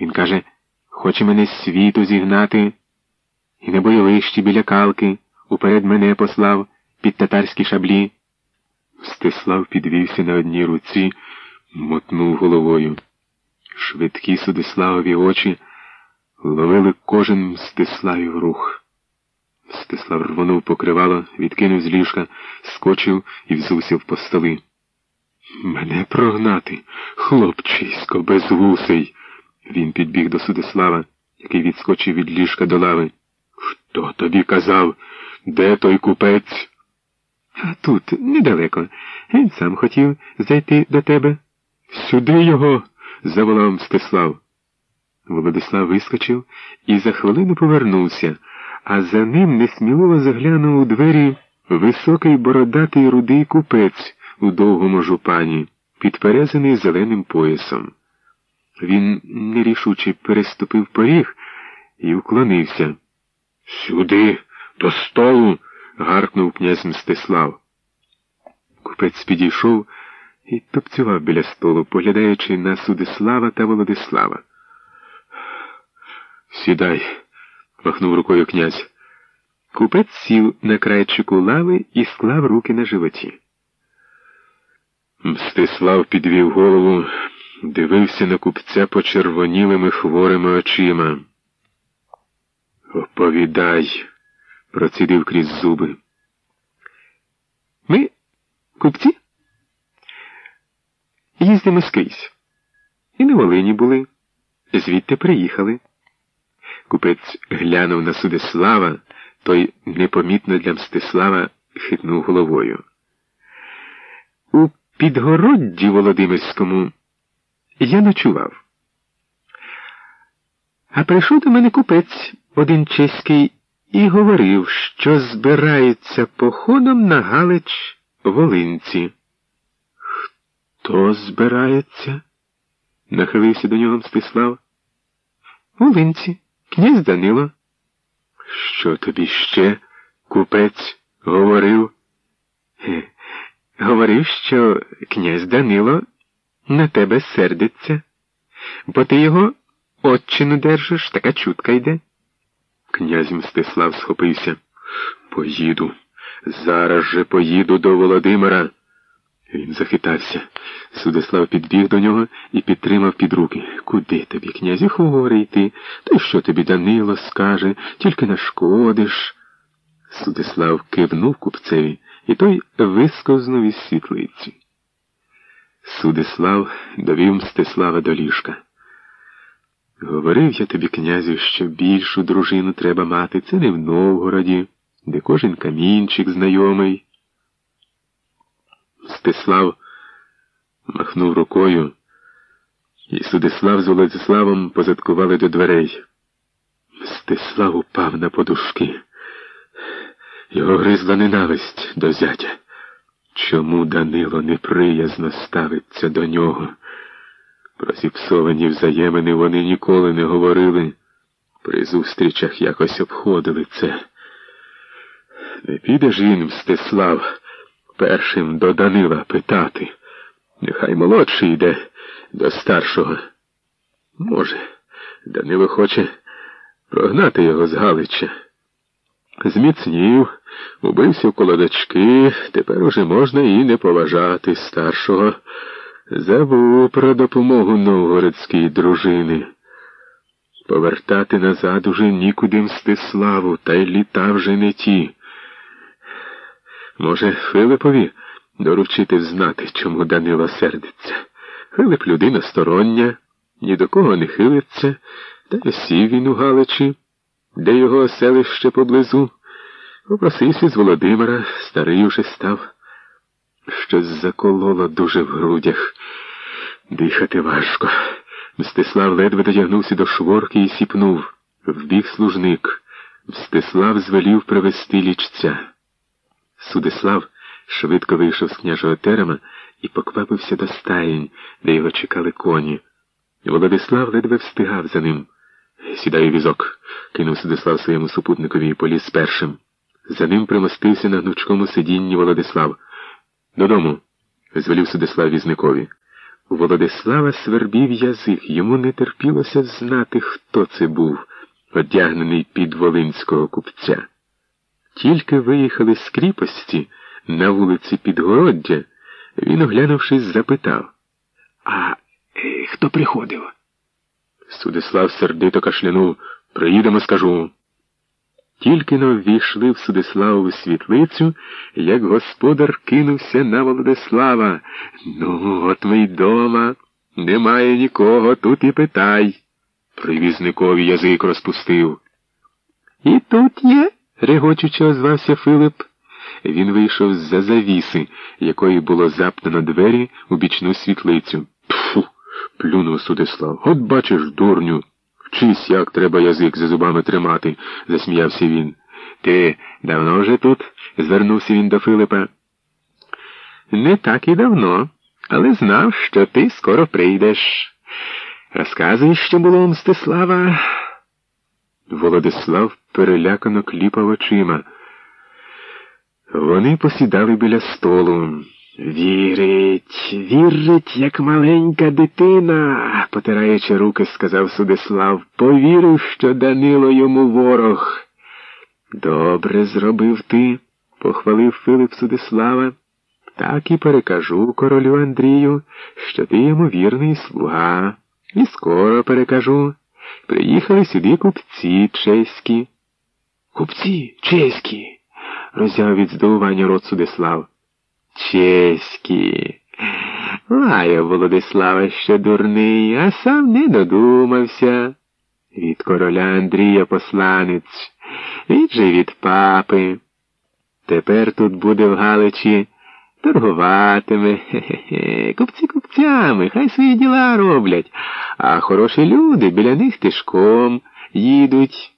Він каже, хоче мене з світу зігнати, і на бойовищі біля калки уперед мене послав під татарські шаблі. Стислав підвівся на одній руці, мотнув головою. Швидкі Судиславові очі ловили кожен Мстиславів рух. Стислав рвонув покривало, відкинув з ліжка, скочив і взусів по столи. Мене прогнати, хлопчисько, безвусий. Він підбіг до Судислава, який відскочив від ліжка до лави. Хто тобі казав, де той купець? А тут недалеко. Він сам хотів зайти до тебе. Сюди його. заволав Мстислав. Володислав вискочив і за хвилину повернувся, а за ним несміливо заглянув у двері високий бородатий рудий купець у довгому жупані, підперезаний зеленим поясом. Він нерішуче переступив поріг і уклонився. Сюди, до столу. гаркнув князь Мстислав. Купець підійшов і топцював біля столу, поглядаючи на Судислава та Володислава. Сідай, махнув рукою князь. Купець сів на крайчику лави і склав руки на животі. Мстислав підвів голову, дивився на купця почервонілими хворими очима. Оповідай, процідив крізь зуби. Ми, купці, їздимо скрізь. І на Волині були, звідти приїхали. Купець глянув на Судислава, той непомітно для Мстислава хитнув головою. У підгородді Володимирському я ночував. А прийшов до мене купець один чеський і говорив, що збирається походом на Галич Волинці. Хто збирається? нахилився до нього Мстислав. Волинці, князь Данило. Що тобі ще купець говорив? Говорив, що князь Данило на тебе сердиться, бо ти його отчину держиш, така чутка йде. Князь Мстислав схопився. Поїду. Зараз же поїду до Володимира. Він захитався. Судислав підбіг до нього і підтримав під руки. Куди тобі, князю, хворий йти? Та що тобі Данило скаже, тільки нашкодиш. Судислав кивнув купцеві, і той висковзнув із світлиці. Судислав довів Мстислава до ліжка. Говорив я тобі, князю, що більшу дружину треба мати. Це не в Новгороді, де кожен камінчик знайомий. Стислав махнув рукою, і Судислав з Володиславом позадкували до дверей. Стислав упав на подушки. Його гризла ненависть до зятя. Чому Данило неприязно ставиться до нього? Про зіпсовані взаємини вони ніколи не говорили. При зустрічах якось обходили це. Не піде ж він, Мстислав, першим до Данила питати. Нехай молодший йде до старшого. Може, Данило хоче прогнати його з Галича. Зміцнів, убився в колодочки, тепер уже можна і не поважати старшого. Забув про допомогу новгородській дружини. Повертати назад уже нікуди Мстиславу, та й літа вже не ті. Може, Филипові доручити знати, чому Данило сердиться. Филип людина стороння, ні до кого не хилиться, та й сів він у Галичі, де його оселище поблизу. Попросився з Володимира, старий уже став. Щось закололо дуже в грудях. Дихати важко. Мстислав ледве дотягнувся до шворки і сіпнув. Вбіг служник. Мстислав звелів привести лічця. Судислав швидко вийшов з княжого терема і поквапився до стаєнь, де його чекали коні. Володислав ледве встигав за ним. Сідай візок, кинув Судислав своєму супутникові і поліз першим. За ним примостився на гнучкому сидінні Володислав. Додому, звелів Судислав візникові. Володислава свербів язик, йому не терпілося знати, хто це був, одягнений під волинського купця. Тільки виїхали з кріпості на вулиці Підгороддя, він, оглянувшись, запитав А е, хто приходив? Судислав сердито кашлянув. Приїдемо, скажу. Тільки но ввійшли в Судиславову світлицю, як господар кинувся на Володислава. Ну, от ми й дома. Немає нікого, тут і питай. Привізникові язик розпустив. І тут є, регочучи озвався Филип. Він вийшов з-за завіси, якої було заптано двері у бічну світлицю. Пфу, плюнув Судислав. От бачиш, дурню. Вчись, як треба язик за зубами тримати, засміявся він. Ти давно вже тут? звернувся він до Филипа. Не так і давно, але знав, що ти скоро прийдеш. Розказуй, що було у Мстислава. Володислав перелякано кліпав очима. Вони посідали біля столу. Вірить, вірить, як маленька дитина, потираючи руки, сказав Судислав, повірив, що Данило йому ворог. Добре зробив ти, похвалив Филип Судислава. Так і перекажу королю Андрію, що ти йому вірний слуга. І скоро перекажу. Приїхали сюди купці чеські. Купці чеські, роззяв від здивування рот Судислав. Чеські. Лаю Володислава, що дурний, а сам не додумався. Від короля Андрія посланець, від же від папи. Тепер тут буде в Галичі торгуватиме. Хе-хе-хе. Купці купцями, хай свої діла роблять, а хороші люди біля них тишком їдуть.